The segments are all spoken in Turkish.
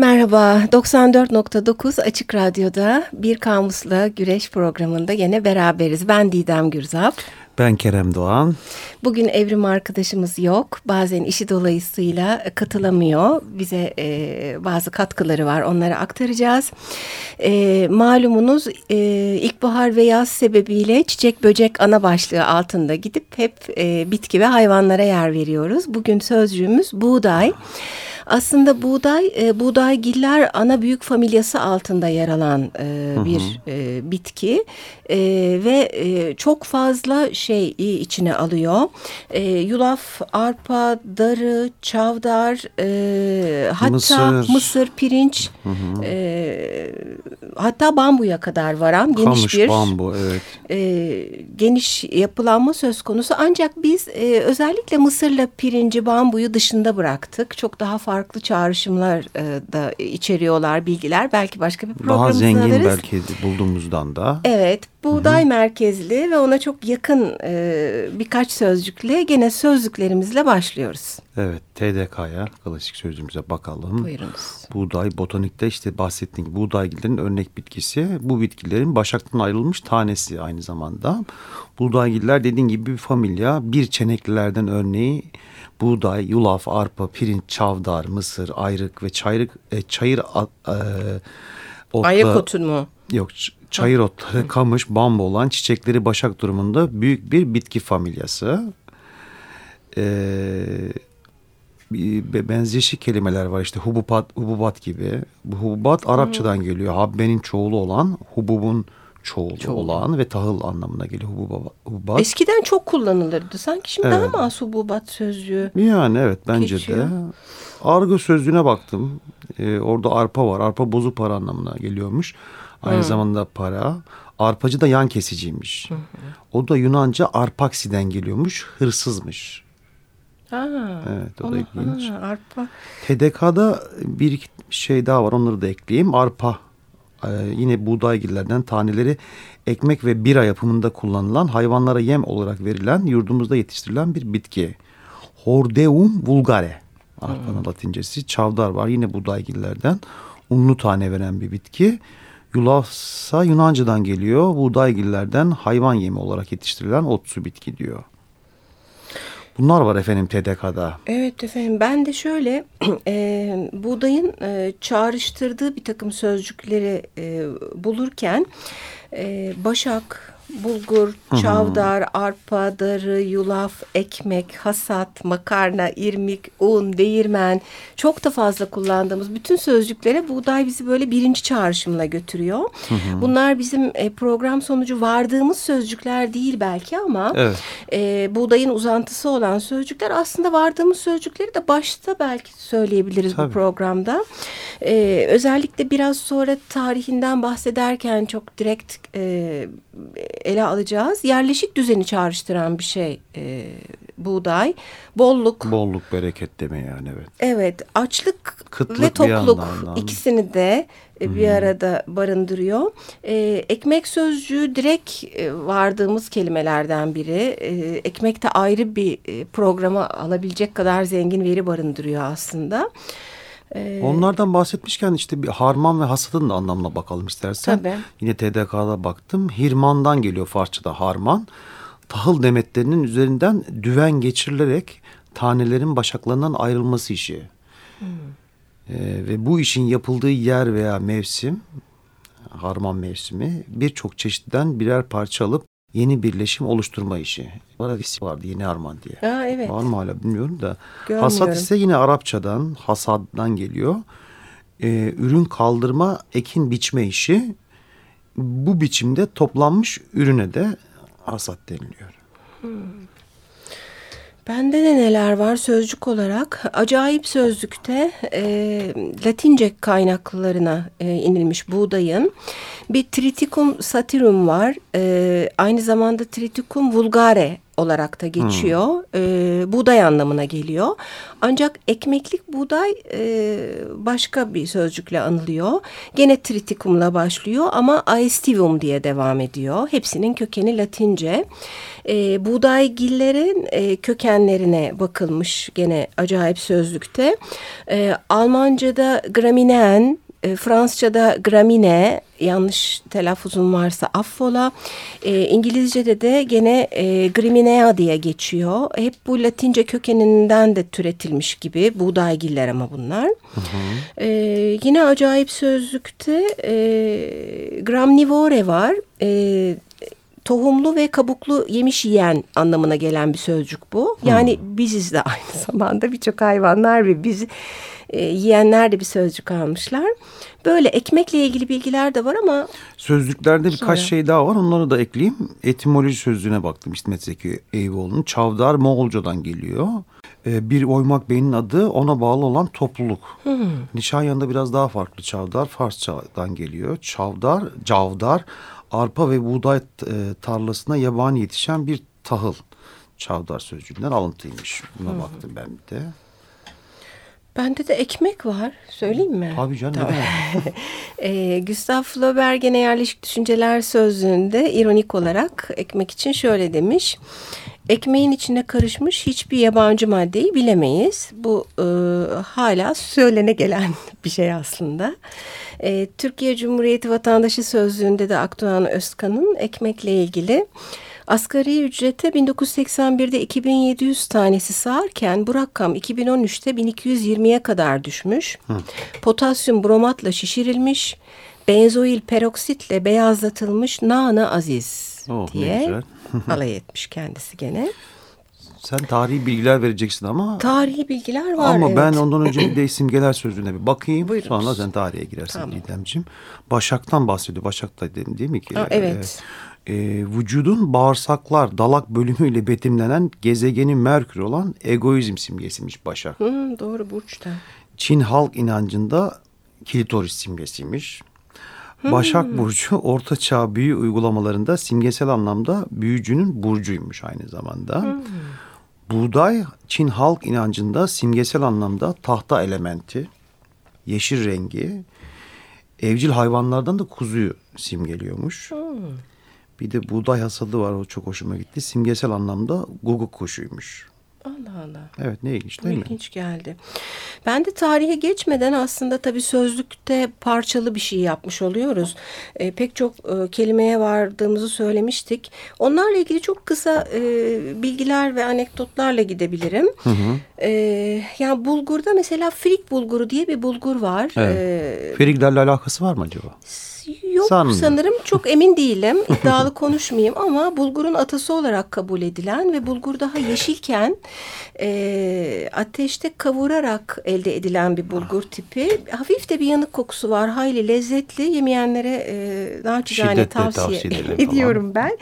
Merhaba, 94.9 Açık Radyo'da Bir Kamusla Güreş programında yine beraberiz. Ben Didem Gürzap. Ben Kerem Doğan. Bugün Evrim arkadaşımız yok. Bazen işi dolayısıyla katılamıyor. Bize e, bazı katkıları var. Onları aktaracağız. E, malumunuz e, ilkbahar ve yaz sebebiyle çiçek böcek ana başlığı altında gidip hep e, bitki ve hayvanlara yer veriyoruz. Bugün sözcüğümüz buğday. Aslında buğday, e, buğdaygiller ana büyük familyası altında yer alan e, bir E, bitki e, ve e, çok fazla şey içine alıyor. E, yulaf, arpa, darı, çavdar, e, hatta mısır, mısır pirinç, hı hı. E, hatta bambuya kadar varan geniş Kamış, bir bambu, evet. e, geniş yapılanma söz konusu. Ancak biz e, özellikle mısırla pirinci, bambuyu dışında bıraktık. Çok daha farklı çağrışımlar e, da içeriyorlar bilgiler. Belki başka bir programımızda Daha zengin alırız. belki bulduğumuzdan da. Evet buğday Hı-hı. merkezli ve ona çok yakın e, birkaç sözcükle gene sözlüklerimizle başlıyoruz. Evet TDK'ya klasik sözümüze bakalım. Buyurunuz. Buğday botanikte işte bahsettiğim gibi buğdaygillerin örnek bitkisi. Bu bitkilerin başaktan ayrılmış tanesi aynı zamanda. Buğdaygiller dediğin gibi bir familya bir çeneklilerden örneği buğday, yulaf, arpa, pirinç, çavdar, mısır, ayrık ve çayırık, e, çayır e, otla, Ayak otu mu? Yok çayır otları, kamış, bambu olan çiçekleri başak durumunda büyük bir bitki familyası. Ee, benzeşik kelimeler var işte hububat, hububat gibi. Bu hububat Arapçadan geliyor. Habbenin çoğulu olan hububun çoğulu, çoğulu. olan ve tahıl anlamına geliyor hububat. Eskiden çok kullanılırdı. Sanki şimdi evet. daha mı az hububat sözcüğü? Yani evet bence geçiyor. de. Argo sözlüğüne baktım. Ee, orada arpa var. Arpa bozuk para anlamına geliyormuş. Aynı hmm. zamanda para. Arpacı da yan kesiciymiş. Hı O da Yunanca arpaksiden geliyormuş. Hırsızmış. Ha, evet o da ilginç. Ha, arpa. TDK'da bir şey daha var onları da ekleyeyim. Arpa ee, yine buğdaygillerden taneleri ekmek ve bira yapımında kullanılan hayvanlara yem olarak verilen yurdumuzda yetiştirilen bir bitki. Hordeum vulgare. Arpanın hmm. latincesi. Çavdar var yine buğdaygillerden. Unlu tane veren bir bitki. Yulafsa Yunanca'dan geliyor. Buğdaygillerden hayvan yemi olarak yetiştirilen otsu bitki diyor. Bunlar var efendim TDK'da. Evet efendim ben de şöyle e, buğdayın e, çağrıştırdığı bir takım sözcükleri e, bulurken e, başak, bulgur, çavdar, arpa, darı, yulaf, ekmek, hasat, makarna, irmik, un, değirmen çok da fazla kullandığımız bütün sözcüklere buğday bizi böyle birinci çağrışımla götürüyor. Hı. Bunlar bizim e, program sonucu vardığımız sözcükler değil belki ama evet. e, buğdayın uzantısı olan sözcükler aslında vardığımız sözcükleri de başta belki söyleyebiliriz Tabii. bu programda. E, özellikle biraz sonra tarihinden bahsederken çok direkt e, ele alacağız. Yerleşik düzeni çağrıştıran bir şey e, buğday. Bolluk. Bolluk, bereket deme yani evet. Evet, açlık Kıtlık ve topluk ikisini de e, bir hmm. arada barındırıyor. E, ekmek sözcüğü direkt e, vardığımız kelimelerden biri. E, ekmek de ayrı bir e, programa alabilecek kadar zengin veri barındırıyor aslında. Ee, Onlardan bahsetmişken işte bir harman ve hasadın da anlamına bakalım istersen. Tabii. Yine TDK'da baktım. Hirmandan geliyor Farsçada harman. Tahıl demetlerinin üzerinden düven geçirilerek tanelerin başaklarından ayrılması işi. Hmm. Ee, ve bu işin yapıldığı yer veya mevsim, harman mevsimi birçok çeşitten birer parça alıp yeni birleşim oluşturma işi. Bir vardı yeni harman diye. Aa, evet. Var mı hala bilmiyorum da. Hasat ise yine Arapçadan, hasaddan geliyor. Ee, ürün kaldırma, ekin biçme işi. Bu biçimde toplanmış ürüne de hasat deniliyor. Hmm. Bende de neler var sözcük olarak? Acayip sözlükte e, Latince kaynaklarına e, inilmiş buğdayın. Bir Triticum satirum var. E, aynı zamanda Triticum vulgare olarak da geçiyor. Hmm. E, buğday anlamına geliyor. Ancak ekmeklik buğday e, başka bir sözcükle anılıyor. Gene tritikumla başlıyor ama aestivum diye devam ediyor. Hepsinin kökeni Latince. E, buğdaygillerin e, kökenlerine bakılmış gene acayip sözlükte. E, Almanca'da graminen, e, Fransızca'da gramine yanlış telaffuzum varsa affola. E, İngilizce'de de gene e, griminea diye geçiyor. Hep bu Latince kökeninden de türetilmiş gibi buğdaygiller ama bunlar. Hı hı. E, yine acayip sözlükte e, gramnivore var. E, tohumlu ve kabuklu yemiş yiyen anlamına gelen bir sözcük bu. Yani hmm. biziz de aynı zamanda birçok hayvanlar ve biz e, yiyenler de bir sözcük almışlar. Böyle ekmekle ilgili bilgiler de var ama... Sözlüklerde birkaç sonra... şey daha var onları da ekleyeyim. Etimoloji sözlüğüne baktım İsmet Zeki Eyüboğlu'nun. Çavdar Moğolcadan geliyor. Ee, bir oymak beynin adı ona bağlı olan topluluk. Hmm. Nişanyan'da biraz daha farklı çavdar Farsçadan geliyor. Çavdar, cavdar arpa ve buğday e, tarlasına yabani yetişen bir tahıl. Çavdar sözcüğünden alıntıymış. Buna hmm. baktım ben bir de. Bende de ekmek var. Söyleyeyim mi? Tabii canım. Tamam. e, Gustav Flaubert gene yerleşik düşünceler sözlüğünde ironik olarak ekmek için şöyle demiş. Ekmeğin içine karışmış hiçbir yabancı maddeyi bilemeyiz. Bu e, hala söylene gelen bir şey aslında. E, Türkiye Cumhuriyeti Vatandaşı Sözlüğü'nde de Akdoğan Özkan'ın ekmekle ilgili Asgari ücrete 1981'de 2700 tanesi sağarken bu rakam 2013'te 1220'ye kadar düşmüş. Hı. Potasyum bromatla şişirilmiş, benzoil peroksitle beyazlatılmış nana aziz oh, diye alay etmiş kendisi gene. Sen tarihi bilgiler vereceksin ama. Tarihi bilgiler var Ama evet. ben ondan önce bir de simgeler sözlüğüne bir bakayım. Buyurun. Sonra sen tarihe girersin tamam. Didemciğim. Başak'tan bahsediyor. Başak'ta dedim değil mi ki? Aa, evet. Ee, e, vücudun bağırsaklar, dalak bölümüyle betimlenen gezegeni Merkür olan egoizm simgesiymiş Başak. Hı, doğru burçta. Çin halk inancında kilitoris simgesiymiş. Başak Burcu Orta Çağ büyü uygulamalarında simgesel anlamda büyücünün burcuymuş aynı zamanda. Hmm. Buğday Çin halk inancında simgesel anlamda tahta elementi, yeşil rengi, evcil hayvanlardan da kuzuyu simgeliyormuş. Hmm. Bir de buğday hasadı var o çok hoşuma gitti. Simgesel anlamda guguk kuşuymuş. Allah Allah. Evet ne ilginç değil ilginç mi? İlginç geldi. Ben de tarihe geçmeden aslında tabii sözlükte parçalı bir şey yapmış oluyoruz. E, pek çok e, kelimeye vardığımızı söylemiştik. Onlarla ilgili çok kısa e, bilgiler ve anekdotlarla gidebilirim. Hı hı. E, yani bulgurda mesela frik bulguru diye bir bulgur var. Evet. E, Friklerle alakası var mı acaba? Yok Sanmıyorum. sanırım çok emin değilim. İddialı konuşmayayım ama bulgurun atası olarak kabul edilen ve bulgur daha yeşilken e, ateşte kavurarak elde edilen bir bulgur tipi. Hafif de bir yanık kokusu var. Hayli lezzetli. Yemeyenlere e, naçizane tavsiye, tavsiye ediyorum falan. ben.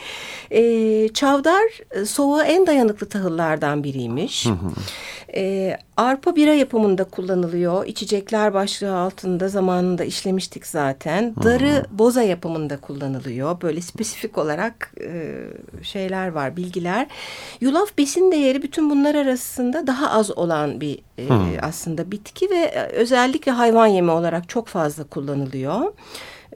E, çavdar soğuğa en dayanıklı tahıllardan biriymiş. E, arpa bira yapımında kullanılıyor. İçecekler başlığı altında zamanında işlemiştik zaten. Darı boza yapımında kullanılıyor. Böyle spesifik olarak e, şeyler var, bilgiler. Yulaf besin değeri bütün bunlar arasında daha az olan bir e, aslında bitki ve e, özellikle hayvan yemi olarak çok fazla kullanılıyor.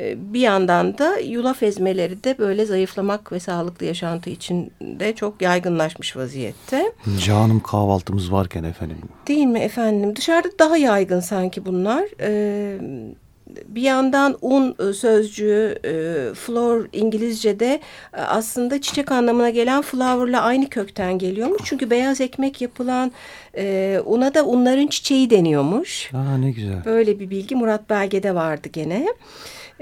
E, bir yandan da yulaf ezmeleri de böyle zayıflamak ve sağlıklı yaşantı için de çok yaygınlaşmış vaziyette. Canım kahvaltımız varken efendim. Değil mi efendim? Dışarıda daha yaygın sanki bunlar. Ee, bir yandan un e, sözcüğü e, flor İngilizce'de e, aslında çiçek anlamına gelen flower'la aynı kökten geliyormuş. Çünkü beyaz ekmek yapılan e, una da unların çiçeği deniyormuş. Aa ne güzel. Böyle bir bilgi Murat Belge'de vardı gene.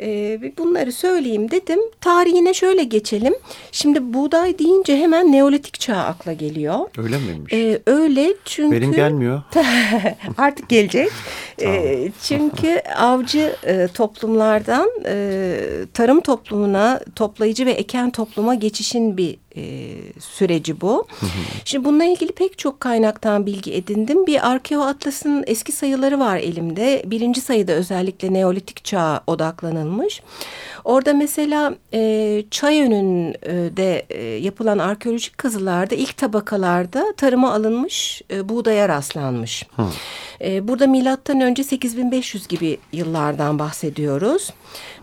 E, bunları söyleyeyim dedim. Tarihine şöyle geçelim. Şimdi buğday deyince hemen Neolitik çağ akla geliyor. Öyle miymiş? E, öyle çünkü... Benim gelmiyor. artık gelecek. e, çünkü avcı e, toplumlardan e, tarım toplumuna, toplayıcı ve eken topluma geçişin bir e, süreci bu. Şimdi bununla ilgili pek çok kaynaktan bilgi edindim. Bir Arkeo Atlas'ın eski sayıları var elimde. Birinci sayıda özellikle Neolitik çağa odaklanılmış. Orada mesela e, Çayönü'nde e, yapılan arkeolojik kazılarda ilk tabakalarda tarıma alınmış e, buğdaya rastlanmış. Hı. E, burada milattan önce 8500 gibi yıllardan bahsediyoruz.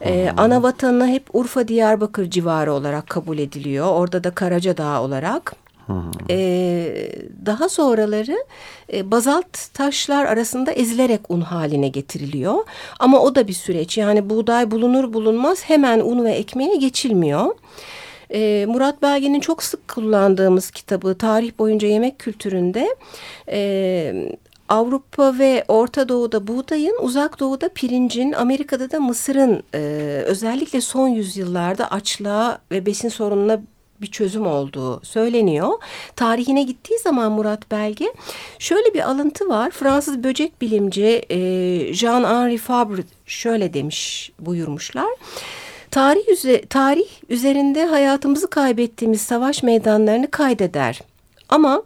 E, ana vatanı hep Urfa Diyarbakır civarı olarak kabul ediliyor. Orada da Karaca Dağı olarak. Ee, daha sonraları e, bazalt taşlar arasında ezilerek un haline getiriliyor. Ama o da bir süreç. Yani buğday bulunur bulunmaz hemen un ve ekmeğe geçilmiyor. Ee, Murat Belge'nin çok sık kullandığımız kitabı Tarih Boyunca Yemek Kültüründe... E, Avrupa ve Orta Doğu'da buğdayın, Uzak Doğu'da pirincin, Amerika'da da mısırın e, özellikle son yüzyıllarda açlığa ve besin sorununa bir çözüm olduğu söyleniyor. Tarihine gittiği zaman Murat Belge şöyle bir alıntı var. Fransız böcek bilimci e, Jean-Henri Fabre şöyle demiş buyurmuşlar. Tarih, üze, tarih üzerinde hayatımızı kaybettiğimiz savaş meydanlarını kaydeder. Ama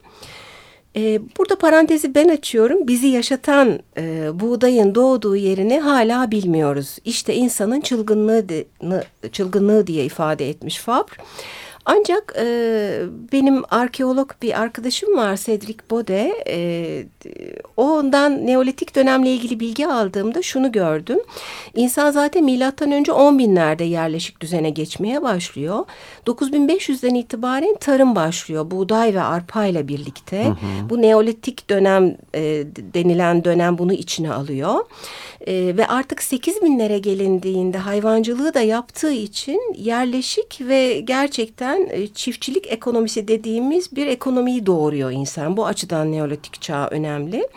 e, burada parantezi ben açıyorum. Bizi yaşatan e, buğdayın doğduğu yerini hala bilmiyoruz. İşte insanın çılgınlığı, çılgınlığı diye ifade etmiş Fabre. Ancak e, benim arkeolog bir arkadaşım var Cedric Bode. E, ondan Neolitik dönemle ilgili bilgi aldığımda şunu gördüm. İnsan zaten milattan önce 10 binlerde yerleşik düzene geçmeye başlıyor. 9500'den itibaren tarım başlıyor. Buğday ve arpa ile birlikte. Hı hı. Bu Neolitik dönem e, denilen dönem bunu içine alıyor. E, ve artık 8 binlere gelindiğinde hayvancılığı da yaptığı için yerleşik ve gerçekten e, çiftçilik ekonomisi dediğimiz bir ekonomiyi doğuruyor insan. Bu açıdan Neolitik çağ önemli.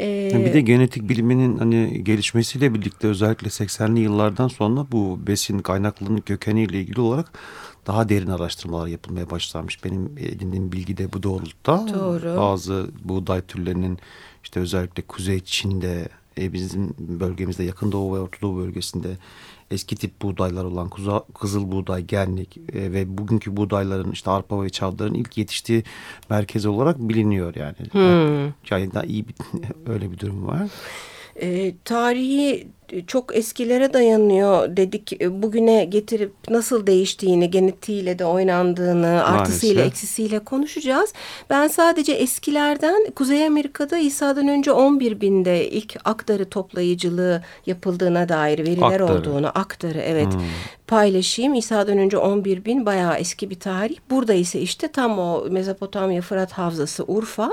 Ee, bir de genetik biliminin hani gelişmesiyle birlikte özellikle 80'li yıllardan sonra bu besin kaynaklarının kökeniyle ilgili olarak daha derin araştırmalar yapılmaya başlanmış. Benim edindiğim bilgi de bu doğrultuda. Doğru. Bazı buğday türlerinin işte özellikle Kuzey Çin'de e, bizim bölgemizde yakın doğu ve orta doğu bölgesinde eski tip buğdaylar olan kuza, kızıl buğday, genlik e, ve bugünkü buğdayların işte arpa ve çavdarın ilk yetiştiği merkez olarak biliniyor yani. Hmm. Yani daha iyi bir öyle bir durum var. E, tarihi çok eskilere dayanıyor dedik. E, bugüne getirip nasıl değiştiğini, genetiğiyle de oynandığını, Maalesef. artısıyla eksisiyle konuşacağız. Ben sadece eskilerden Kuzey Amerika'da İsa'dan önce 11 binde ilk aktarı toplayıcılığı yapıldığına dair veriler aktarı. olduğunu, aktarı evet hmm. paylaşayım. İsa'dan önce 11 bin bayağı eski bir tarih. Burada ise işte tam o Mezopotamya Fırat Havzası Urfa.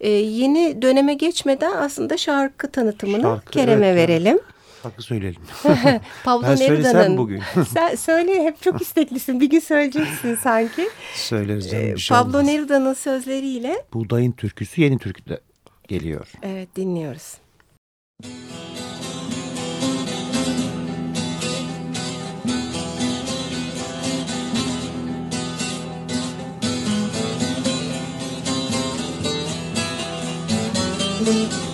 Ee, yeni döneme geçmeden aslında şarkı tanıtımını şarkı, Kerem'e evet, verelim. Şarkı söyleyelim. Pablo ben söylesem bugün. sen söyle hep çok isteklisin. Bir gün söyleyeceksin sanki. Söyleriz canım bir şey Pablo Neruda'nın sözleriyle. Buğdayın türküsü yeni türkü geliyor. Evet dinliyoruz. Müzik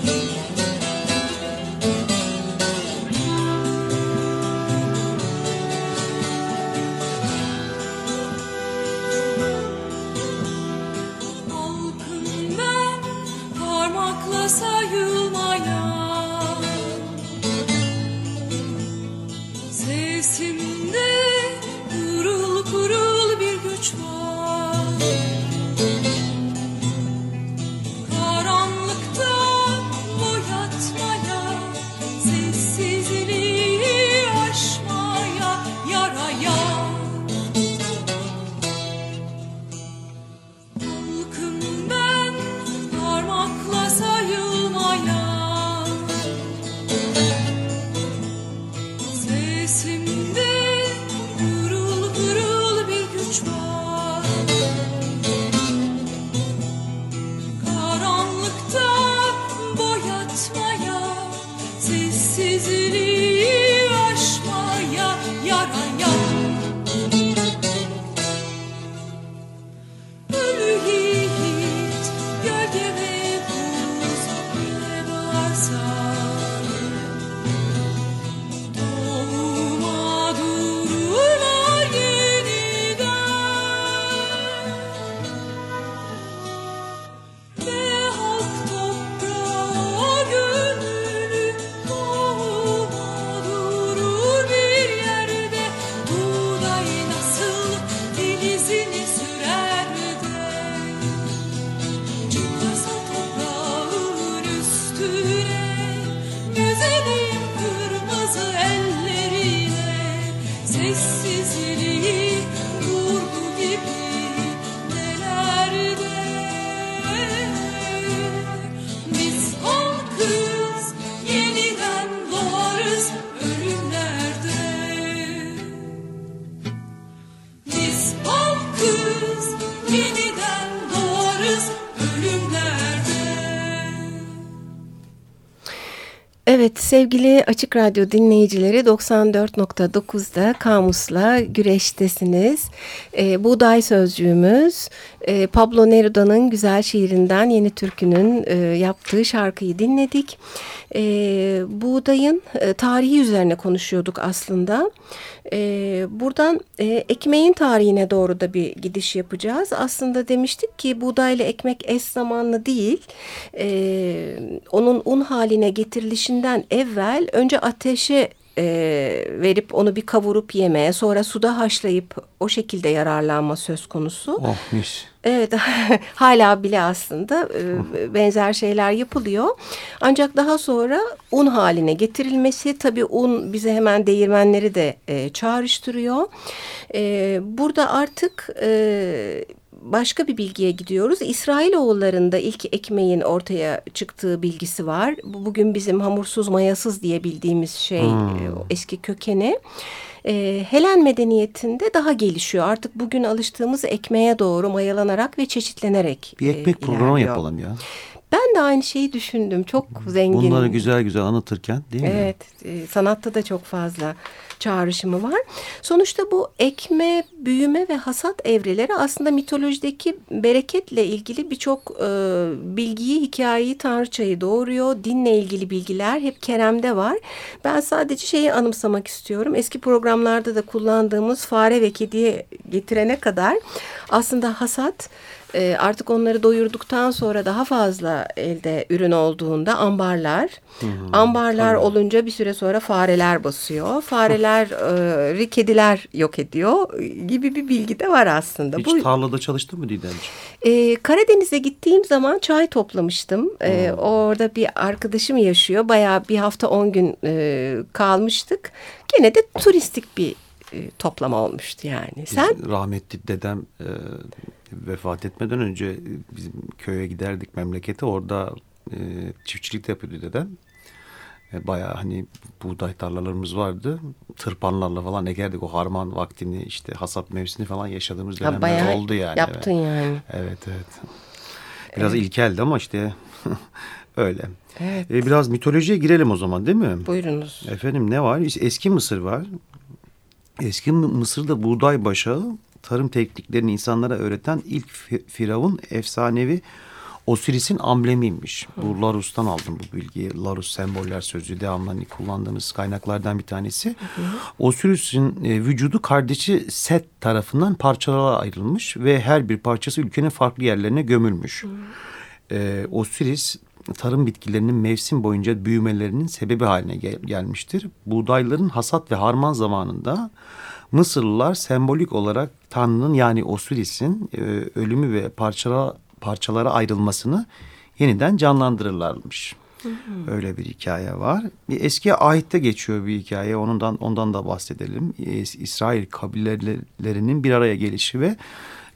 Evet sevgili Açık Radyo dinleyicileri 94.9'da Kamus'la güreştesiniz. E, buğday sözcüğümüz e, Pablo Neruda'nın güzel şiirinden Yeni Türkü'nün e, yaptığı şarkıyı dinledik. E, buğdayın e, tarihi üzerine konuşuyorduk aslında. E, buradan e, ekmeğin tarihine doğru da bir gidiş yapacağız. Aslında demiştik ki buğdayla ekmek eş zamanlı değil. E, onun un haline getirilişinden evvel önce ateşe e, verip onu bir kavurup yemeye sonra suda haşlayıp o şekilde yararlanma söz konusu. Oh mis. Evet hala bile aslında e, benzer şeyler yapılıyor. Ancak daha sonra un haline getirilmesi tabii un bize hemen değirmenleri de e, çağrıştırıyor. E, burada artık e, başka bir bilgiye gidiyoruz. İsrailoğullarında ilk ekmeğin ortaya çıktığı bilgisi var. Bu bugün bizim hamursuz mayasız diye bildiğimiz şey hmm. E, eski kökeni. E, Helen medeniyetinde daha gelişiyor. Artık bugün alıştığımız ekmeğe doğru mayalanarak ve çeşitlenerek Bir ekmek e, programı yapalım ya. Ben de aynı şeyi düşündüm. Çok zengin. Bunları güzel güzel anlatırken değil mi? Evet. E, sanatta da çok fazla çağrışımı var. Sonuçta bu ekme, büyüme ve hasat evreleri aslında mitolojideki bereketle ilgili birçok e, bilgiyi, hikayeyi, tanrıçayı doğuruyor. Dinle ilgili bilgiler hep Kerem'de var. Ben sadece şeyi anımsamak istiyorum. Eski programlarda da kullandığımız fare ve kediye getirene kadar aslında hasat e, artık onları doyurduktan sonra daha fazla elde ürün olduğunda ambarlar. Hı, ambarlar tabii. olunca bir süre sonra fareler basıyor. Fareler e, kediler yok ediyor gibi bir bilgi de var aslında. Hiç Bu, tarlada çalıştın mı Didemciğim? E, Karadeniz'e gittiğim zaman çay toplamıştım. E, orada bir arkadaşım yaşıyor. Bayağı bir hafta on gün e, kalmıştık. Gene de turistik bir e, toplama olmuştu yani. Sen? Rahmetli dedem e, vefat etmeden önce e, bizim köye giderdik memlekete. Orada e, çiftçilik de yapıyordu dedem. E, bayağı hani buğday tarlalarımız vardı. Tırpanlarla falan ekerdik o harman vaktini işte hasat mevsimini falan yaşadığımız dönemler ha, oldu yani. Yaptın evet. yani. Evet evet. Biraz evet. ilkeldi ama işte öyle. Evet. E, biraz mitolojiye girelim o zaman değil mi? Buyurunuz. Efendim ne var? Eski Mısır var. Eski Mısır'da buğday başağı tarım tekniklerini insanlara öğreten ilk firavun efsanevi Osiris'in amblemiymiş. Bu Larus'tan aldım bu bilgiyi. Larus semboller sözü devamlı hani kullandığımız kaynaklardan bir tanesi. Osiris'in e, vücudu kardeşi Set tarafından parçalara ayrılmış ve her bir parçası ülkenin farklı yerlerine gömülmüş. Ee, Osiris tarım bitkilerinin mevsim boyunca büyümelerinin sebebi haline gel gelmiştir. Buğdayların hasat ve harman zamanında Mısırlılar sembolik olarak Tanrı'nın yani Osiris'in e, ölümü ve parçala, parçalara ayrılmasını yeniden canlandırırlarmış. Hı hı. Öyle bir hikaye var. Bir eski ahitte geçiyor bir hikaye. Ondan ondan da bahsedelim. İsrail kabilelerinin bir araya gelişi ve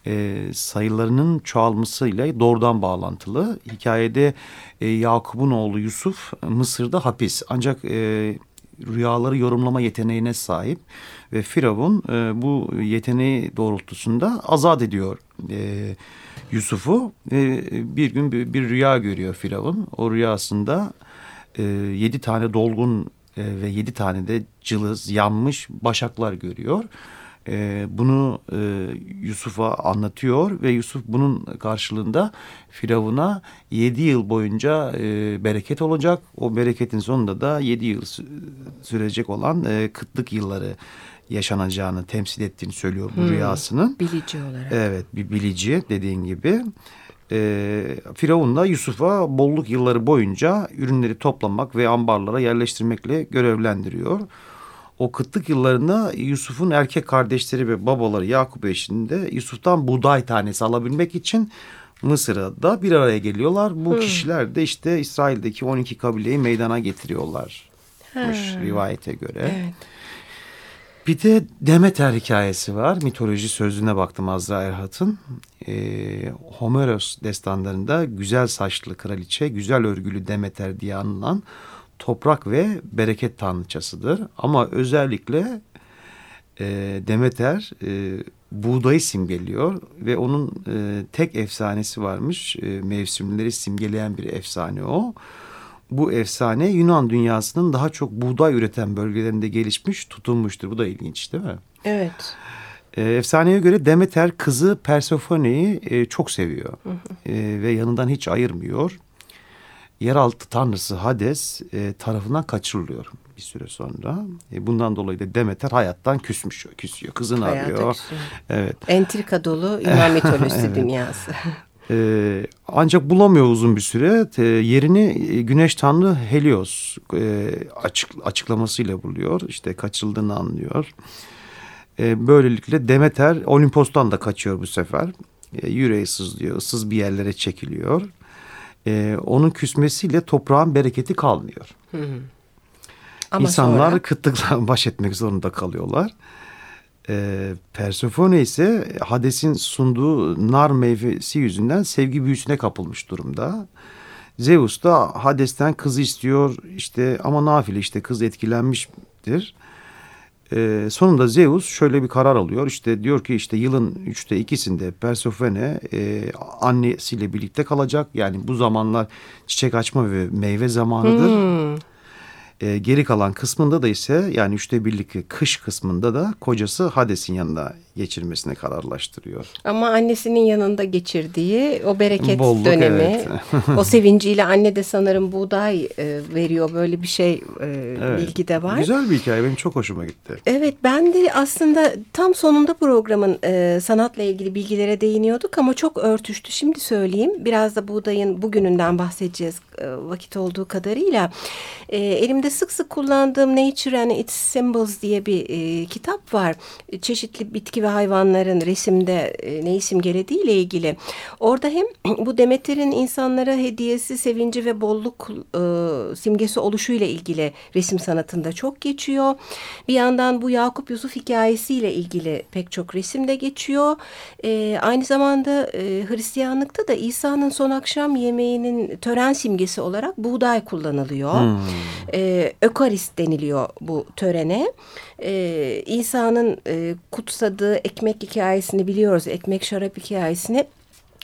e, sayılarının çoğalmasıyla doğrudan bağlantılı. Hikayede e, Yakup'un oğlu Yusuf Mısır'da hapis. Ancak e, rüyaları yorumlama yeteneğine sahip ve Firavun e, bu yeteneği doğrultusunda azat ediyor e, Yusuf'u ve bir gün bir, bir rüya görüyor Firavun. O rüyasında e, yedi tane dolgun e, ve yedi tane de cılız yanmış başaklar görüyor. E, bunu e, Yusuf'a anlatıyor ve Yusuf bunun karşılığında Firavun'a yedi yıl boyunca e, bereket olacak. O bereketin sonunda da yedi yıl sürecek olan e, kıtlık yılları yaşanacağını temsil ettiğini söylüyor bu hmm, rüyasının. Bilici olarak. Evet bir bilici dediğin gibi. E, Firavun da Yusuf'a bolluk yılları boyunca ürünleri toplamak ve ambarlara yerleştirmekle görevlendiriyor. O kıtlık yıllarında Yusuf'un erkek kardeşleri ve babaları Yakup eşliğinde Yusuf'tan buğday tanesi alabilmek için Mısır'a da bir araya geliyorlar. Bu hmm. kişiler de işte İsrail'deki 12 kabileyi meydana getiriyorlar. Rivayete göre. Evet. Bir de Demeter hikayesi var. Mitoloji sözlüğüne baktım Azra Erhat'ın. Ee, Homeros destanlarında güzel saçlı kraliçe, güzel örgülü Demeter diye anılan toprak ve bereket tanrıçasıdır. Ama özellikle e, Demeter e, buğdayı simgeliyor ve onun e, tek efsanesi varmış. E, mevsimleri simgeleyen bir efsane o. bu efsane Yunan dünyasının daha çok buğday üreten bölgelerinde gelişmiş tutunmuştur. Bu da ilginç değil mi? Evet. E, efsaneye göre Demeter kızı Persephone'yi e, çok seviyor. Hı hı. E, ve yanından hiç ayırmıyor. Yeraltı tanrısı Hades e, tarafından kaçırılıyor bir süre sonra. E, bundan dolayı da Demeter hayattan küsmüş, küsüyor. Kızını Hayata arıyor. Küsüyor. Evet. Entrika dolu Yunan mitolojisi evet. dünyası. E, ancak bulamıyor uzun bir süre. E, yerini e, güneş tanrı Helios e, açık, açıklamasıyla buluyor. İşte kaçırıldığını anlıyor. E, böylelikle Demeter Olimpos'tan da kaçıyor bu sefer. E, yüreği sızlıyor, ıssız bir yerlere çekiliyor. E, onun küsmesiyle toprağın bereketi kalmıyor. Hı hı. Ama İnsanlar sonra... kıtlıkla baş etmek zorunda kalıyorlar. E, Persefone ise Hades'in sunduğu nar meyvesi yüzünden sevgi büyüsüne kapılmış durumda. Zeus da Hades'ten kızı istiyor işte ama nafile işte kız etkilenmiştir. E, sonunda Zeus şöyle bir karar alıyor. İşte diyor ki işte yılın üçte ikisinde Persephone e, annesiyle birlikte kalacak. Yani bu zamanlar çiçek açma ve meyve zamanıdır. Hmm. E, geri kalan kısmında da ise yani üçte birlik kış kısmında da kocası Hades'in yanında geçirmesine kararlaştırıyor. Ama annesinin yanında geçirdiği o bereket Bolluk, dönemi, evet. o sevinciyle anne de sanırım buğday e, veriyor. Böyle bir şey e, evet. bilgi de var. Güzel bir hikaye benim çok hoşuma gitti. Evet ben de aslında tam sonunda programın e, sanatla ilgili bilgilere değiniyorduk ama çok örtüştü. Şimdi söyleyeyim biraz da buğdayın bugününden bahsedeceğiz e, vakit olduğu kadarıyla. E, elimde sık sık kullandığım Nature and Its Symbols diye bir e, kitap var. Çeşitli bitki ve hayvanların resimde e, neyi simgelediği ile ilgili. Orada hem bu Demeter'in insanlara hediyesi, sevinci ve bolluk e, simgesi oluşuyla ilgili resim sanatında çok geçiyor. Bir yandan bu Yakup Yusuf hikayesiyle ilgili pek çok resimde geçiyor. E, aynı zamanda e, Hristiyanlıkta da İsa'nın son akşam yemeğinin tören simgesi olarak buğday kullanılıyor. Hmm. E, Ökarist deniliyor bu törene. E, İsa'nın e, kutsadığı ekmek hikayesini biliyoruz. Ekmek şarap hikayesini.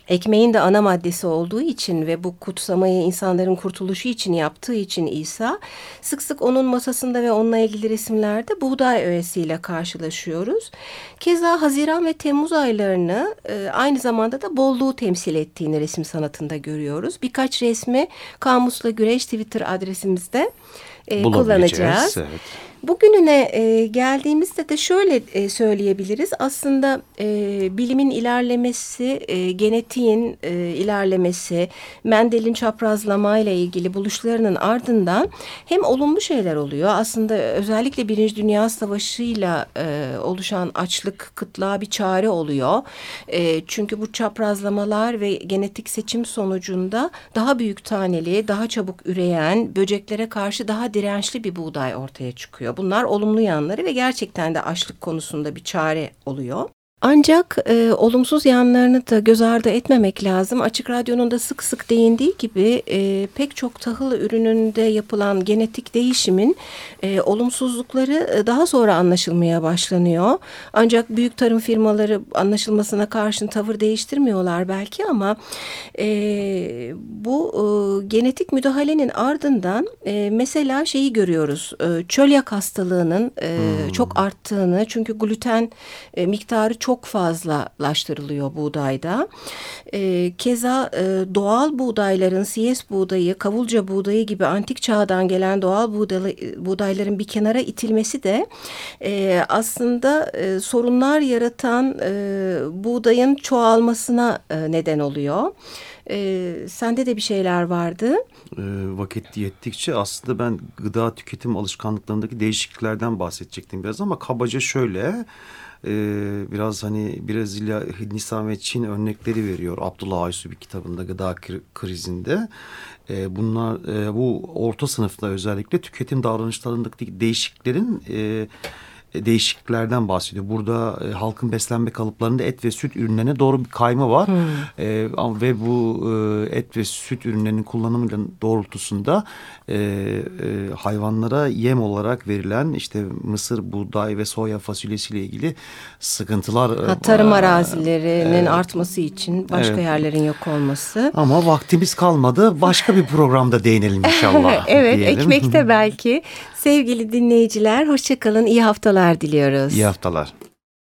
Ekmeğin de ana maddesi olduğu için ve bu kutsamayı insanların kurtuluşu için yaptığı için İsa sık sık onun masasında ve onunla ilgili resimlerde buğday öğesiyle karşılaşıyoruz. Keza Haziran ve Temmuz aylarını e, aynı zamanda da bolluğu temsil ettiğini resim sanatında görüyoruz. Birkaç resmi Kamusla Güreş Twitter adresimizde e, kullanacağız. Evet. Bugününe e, geldiğimizde de şöyle e, söyleyebiliriz. Aslında e, bilimin ilerlemesi, e, genetiğin e, ilerlemesi, Mendel'in çaprazlamayla ilgili buluşlarının ardından hem olumlu şeyler oluyor. Aslında özellikle Birinci Dünya Savaşı'yla e, oluşan açlık, kıtlığa bir çare oluyor. E, çünkü bu çaprazlamalar ve genetik seçim sonucunda daha büyük taneli, daha çabuk üreyen, böceklere karşı daha dirençli bir buğday ortaya çıkıyor. Bunlar olumlu yanları ve gerçekten de açlık konusunda bir çare oluyor. Ancak e, olumsuz yanlarını da göz ardı etmemek lazım. Açık Radyo'nun da sık sık değindiği gibi e, pek çok tahıl ürününde yapılan genetik değişimin e, olumsuzlukları e, daha sonra anlaşılmaya başlanıyor. Ancak büyük tarım firmaları anlaşılmasına karşın tavır değiştirmiyorlar belki ama e, bu e, genetik müdahalenin ardından e, mesela şeyi görüyoruz. E, çölyak hastalığının e, hmm. çok arttığını çünkü gluten e, miktarı çok çok fazlalaştırılıyor buğdayda. E, keza e, doğal buğdayların siyes buğdayı, kavulca buğdayı gibi antik çağdan gelen doğal buğday, buğdayların bir kenara itilmesi de e, aslında e, sorunlar yaratan e, buğdayın çoğalmasına e, neden oluyor. E, sende de bir şeyler vardı. E, vakit yettikçe aslında ben gıda tüketim alışkanlıklarındaki değişikliklerden bahsedecektim biraz ama kabaca şöyle e, biraz hani Brezilya, Hindistan ve Çin örnekleri veriyor Abdullah Aysu bir kitabında gıda krizinde. E, bunlar e, bu orta sınıfta özellikle tüketim davranışlarındaki değişikliklerin e, değişikliklerden bahsediyor. Burada e, halkın beslenme kalıplarında et ve süt ürünlerine doğru bir kayma var. Hmm. E, ve bu e, et ve süt ürünlerinin kullanımının doğrultusunda e, e, hayvanlara yem olarak verilen işte mısır, buğday ve soya fasulyesiyle ilgili sıkıntılar. Ha, tarım arazilerinin e, artması için başka evet. yerlerin yok olması. Ama vaktimiz kalmadı. Başka bir programda değinelim inşallah. evet, diyelim. ekmekte belki. Sevgili dinleyiciler, hoşçakalın, iyi haftalar diliyoruz. İyi haftalar.